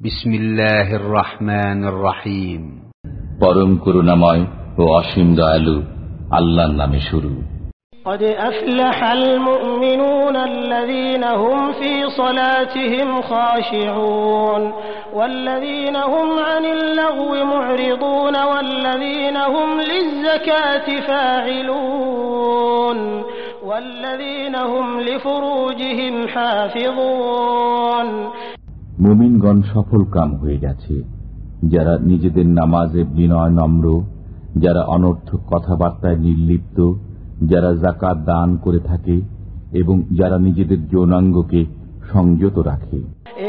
بسم الله الرحمن الرحيم পরম করুণাময় ও অসীম দয়ালু আল্লাহর নামে শুরু قد أفلح المؤمنون الذين هم في صلاتهم خاشعون والذين هم عن اللغو معرضون والذين هم للزكاة فاعلون والذين هم لفروجهم حافظون মুমিনগণ সফল কাম হয়ে গেছে যারা নিজেদের নামাজে বিনয় নম্র যারা অনর্থক কথাবার্তায় নির্লিপ্ত যারা জাকাত দান করে থাকে এবং যারা নিজেদের যৌনাঙ্গকে সংযত রাখে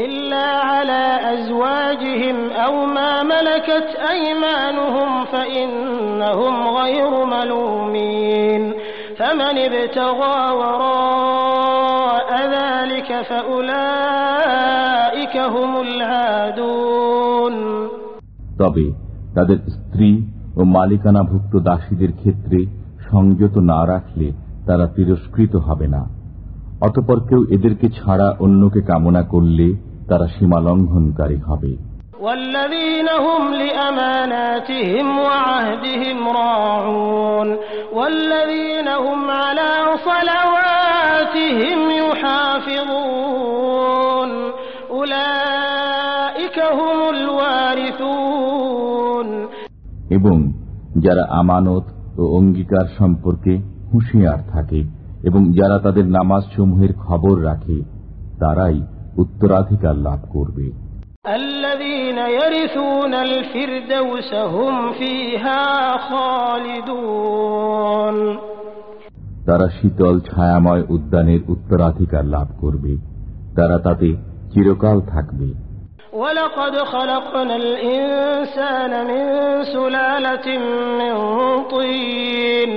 إلا على أزواجهم أو ما ملكت أيمانهم فإنهم غير ملومين فمن ابتغى وراء তবে তাদের স্ত্রী ও মালিকানাভুক্ত দাসীদের ক্ষেত্রে সংযত না রাখলে তারা তিরস্কৃত হবে না অতপর কেউ এদেরকে ছাড়া অন্যকে কামনা করলে তারা সীমা লঙ্ঘনকারী হবে والذين هم لأماناتهم وعهدهم راعون والذين هم على صلواتهم যারা আমানত ও অঙ্গীকার সম্পর্কে হুঁশিয়ার থাকে এবং যারা তাদের নামাজ সমূহের খবর রাখে তারাই উত্তরাধিকার লাভ করবে। তারা শীতল ছায়াময় উদ্যানের উত্তরাধিকার লাভ করবে। তারা তাতে চিরকাল থাকবে। ولقد خلقنا الإنسان من سلالة من طين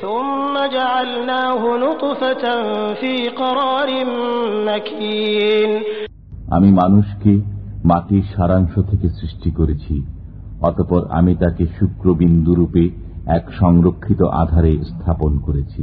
ثم جعلناه نطفة في قرار مكين আমি মানুষকে মাটির সারাংশ থেকে সৃষ্টি করেছি অতপর আমি তাকে শুক্রবিন্দুরূপে এক সংরক্ষিত আধারে স্থাপন করেছি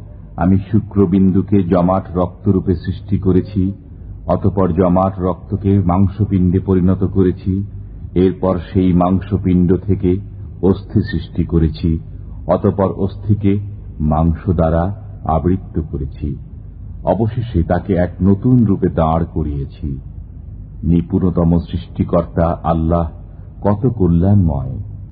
আমি শুক্রবিন্দুকে জমাট রক্তরূপে সৃষ্টি করেছি, অতপর জমাট রক্তকে মাংসপিণ্ডে পরিণত করেছি, এরপর সেই মাংসপিণ্ড থেকে অস্থি সৃষ্টি করেছি, অতপর অস্থিকে মাংস দ্বারা আবৃত্ত করেছি। অবশেষে তাকে এক নতুন রূপে দাঁড় করিয়েছি। নিপুণতম সৃষ্টিকর্তা আল্লাহ কত কল্যাণময়।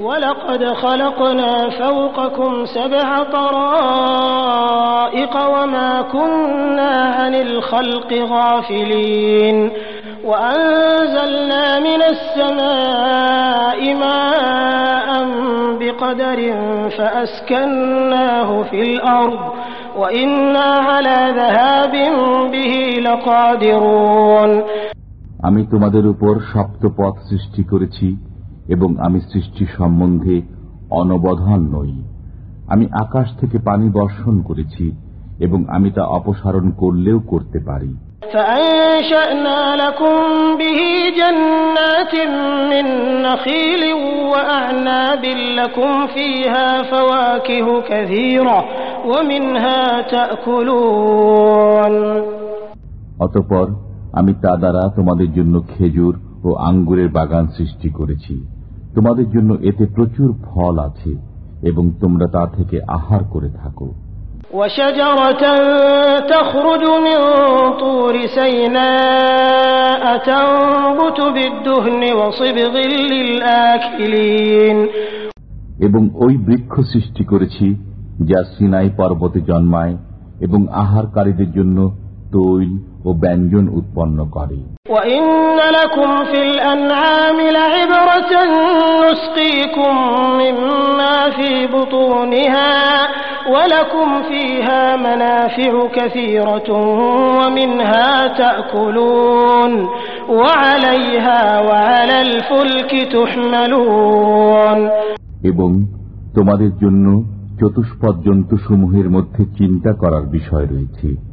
ولقد خلقنا فوقكم سبع طرائق وما كنا عن الخلق غافلين وأنزلنا من السماء ماء بقدر فأسكناه في الأرض وإنا على ذهاب به لقادرون আমি তোমাদের উপর সপ্তপথ সৃষ্টি করেছি এবং আমি সৃষ্টি সম্বন্ধে অনবধান নই। আমি আকাশ থেকে পানি বর্ষণ করেছি এবং আমি তা অপসারণ করলেও করতে পারি। অতপর আমি তা দ্বারা তোমাদের জন্য খেজুর ও আঙ্গুরের বাগান সৃষ্টি করেছি। তোমাদের জন্য এতে প্রচুর ফল আছে এবং তোমরা তা থেকে আহার করে থাকো। এবং ওই বৃক্ষ সৃষ্টি করেছি যা সিনাই পর্বতে জন্মায় এবং আহারকারীদের জন্য তৈল ও ব্যঞ্জন উৎপন্ন করে। এবং তোমাদের জন্য চতুষ্পদ জন্তুসমূহের মধ্যে চিন্তা করার বিষয় রয়েছে।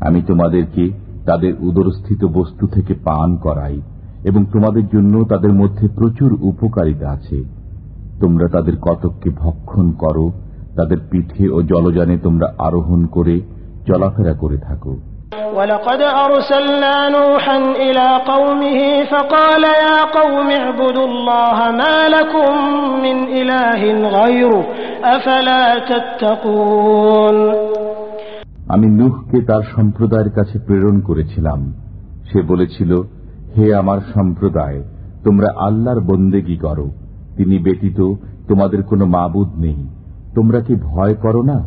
আমি তোমাদেরকে তাদের উদরস্থিত বস্তু থেকে পান করাই এবং তোমাদের জন্য তাদের মধ্যে প্রচুর উপকারিতা আছে তোমরা তাদের কতককে ভক্ষণ করো তাদের পিঠে ও জলযানে তোমরা আরোহণ করে চলাফেরা করে থাকো ولقد أرسلنا نوحا إلى قومه فقال يا قوم اعبدوا الله ما لكم من إله غيره أفلا تتقون আমি নুহকে তার সম্প্রদায়ের কাছে প্রেরণ করেছিলাম সে বলেছিল হে আমার সম্প্রদায় তোমরা আল্লাহর বন্দেগি করো তিনি ব্যতীত তোমাদের কোনো মাবুদ নেই তোমরা কি ভয় করো না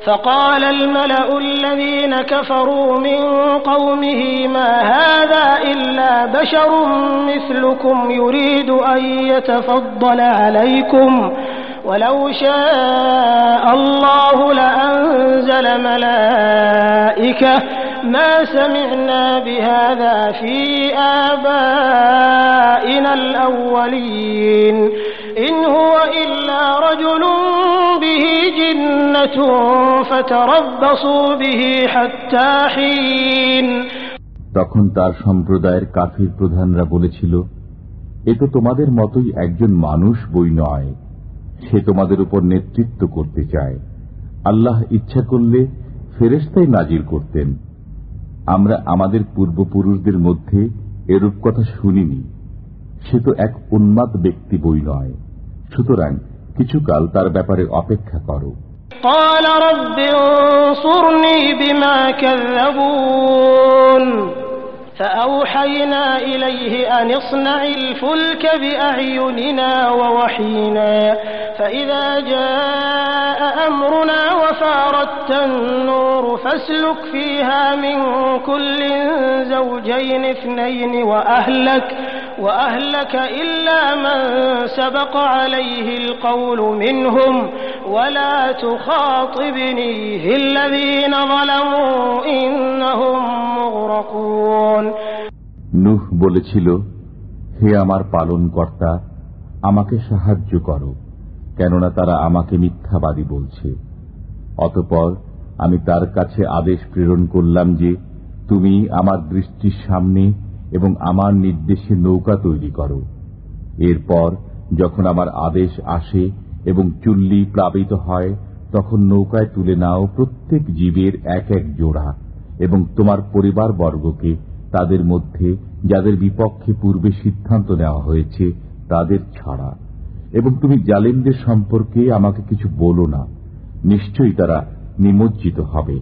فقال الملأ الذين كفروا من قومه ما هذا إلا بشر مثلكم يريد أن يتفضل عليكم ولو شاء الله لأنزل ملائكة ما سمعنا بهذا في آبائنا الأولين إن هو إلا رجل به جنة فتربصوا به حتى حين তখন তার সম্প্রদায়ের কাফির প্রধানরা বলেছিল এ তো তোমাদের মতোই একজন মানুষ বই নয় সে তোমাদের উপর নেতৃত্ব করতে চায় আল্লাহ ইচ্ছা করলে ফেরেস্তাই নাজির করতেন আমরা আমাদের পূর্বপুরুষদের মধ্যে এরূপ কথা শুনিনি সে তো এক উন্মাদ ব্যক্তি বই নয় সুতরাং কিছুকাল তার ব্যাপারে অপেক্ষা করো قال رب انصرني بما كذبون فأوحينا إليه أن اصنع الفلك بأعيننا ووحينا فإذا جاء أمرنا وفارت النور فاسلك فيها من كل زوجين اثنين وأهلك وأهلك إلا من سبق عليه القول منهم ولا تخاطبني في الذين ظلموا إنهم مغرقون নুহ বলেছিল হে আমার পালন কর্তা আমাকে সাহায্য করো কেননা তারা আমাকে মিথ্যাবাদী বলছে। অতপর আমি তার কাছে আদেশ প্রেরণ করলাম যে, তুমি আমার দৃষ্টির সামনে এবং আমার নির্দেশে নৌকা তৈরি করো। এরপর যখন আমার আদেশ আসে এবং চুল্লি প্লাবিত হয়, তখন নৌকায় তুলে নাও প্রত্যেক জীবের এক এক জোড়া এবং তোমার পরিবার বর্গকে তাদের মধ্যে যাদের বিপক্ষে পূর্বে সিদ্ধান্ত নেওয়া হয়েছে, তাদের ছাড়া। এবং তুমি জালিমদের সম্পর্কে আমাকে কিছু বলো না। নিশ্চয়ই তারা নিমজ্জিত হবে।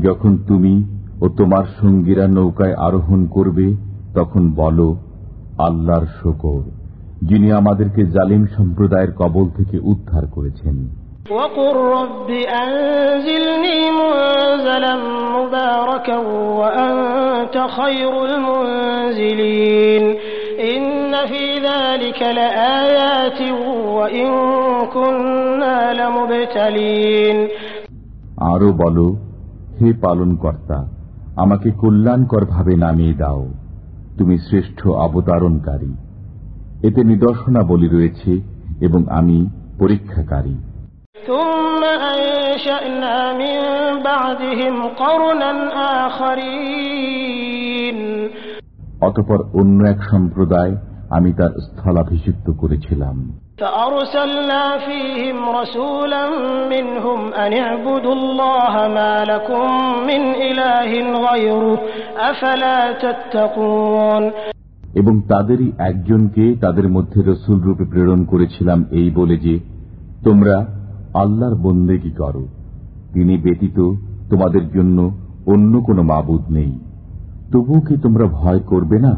যখন তুমি ও তোমার সঙ্গীরা নৌকায় আরোহণ করবে তখন বলো আল্লাহর শকর যিনি আমাদেরকে জালিম সম্প্রদায়ের কবল থেকে উদ্ধার করেছেন। আরও বলো হে পালন কর্তা আমাকে কল্যাণকর ভাবে নামিয়ে দাও। তুমি শ্রেষ্ঠ অবতারণকারী। এতে নিদর্শনাবলী রয়েছে এবং আমি পরীক্ষাকারী। অতপর অন্য এক সম্প্রদায় আমি তার স্থলাভিষিক্ত করেছিলাম। فأرسلنا فيهم رسولا منهم أن اعبدوا الله ما لكم من إله غيره أفلا تتقون এবং তাদেরই একজনকে তাদের মধ্যে রসুল রূপে প্রেরণ করেছিলাম এই বলে যে তোমরা আল্লাহর বন্দেগী করো তিনি ব্যতীত তোমাদের জন্য অন্য কোনো মাবুদ নেই তবুও কি তোমরা ভয় করবে না